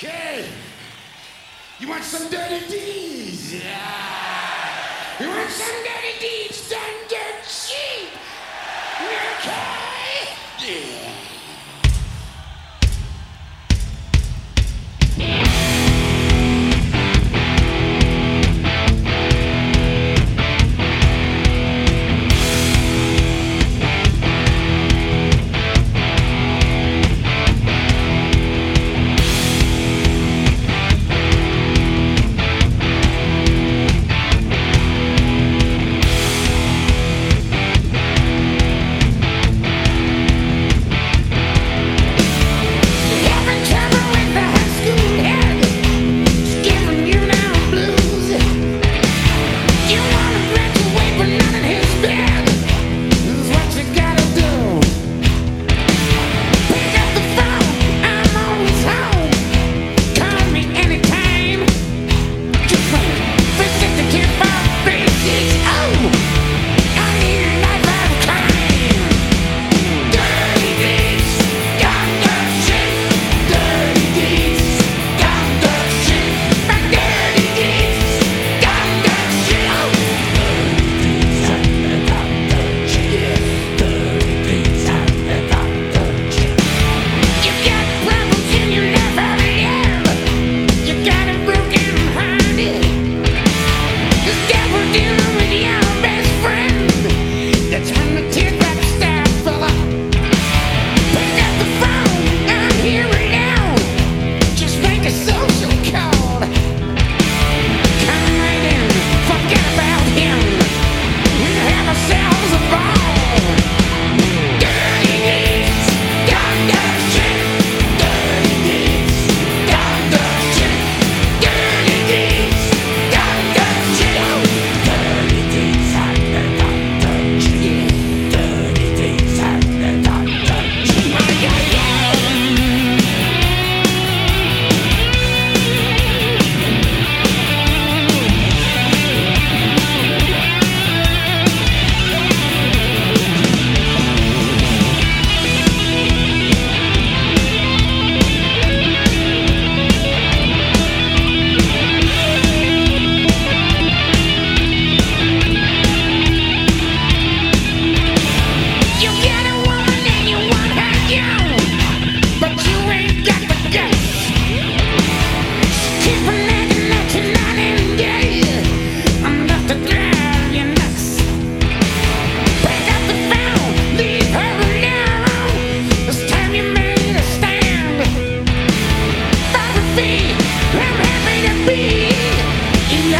Okay. You want some dirty deeds? Yeah. You want some dirty deeds done dirt cheap? Okay. Yeah.